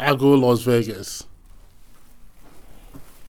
I go Las Vegas.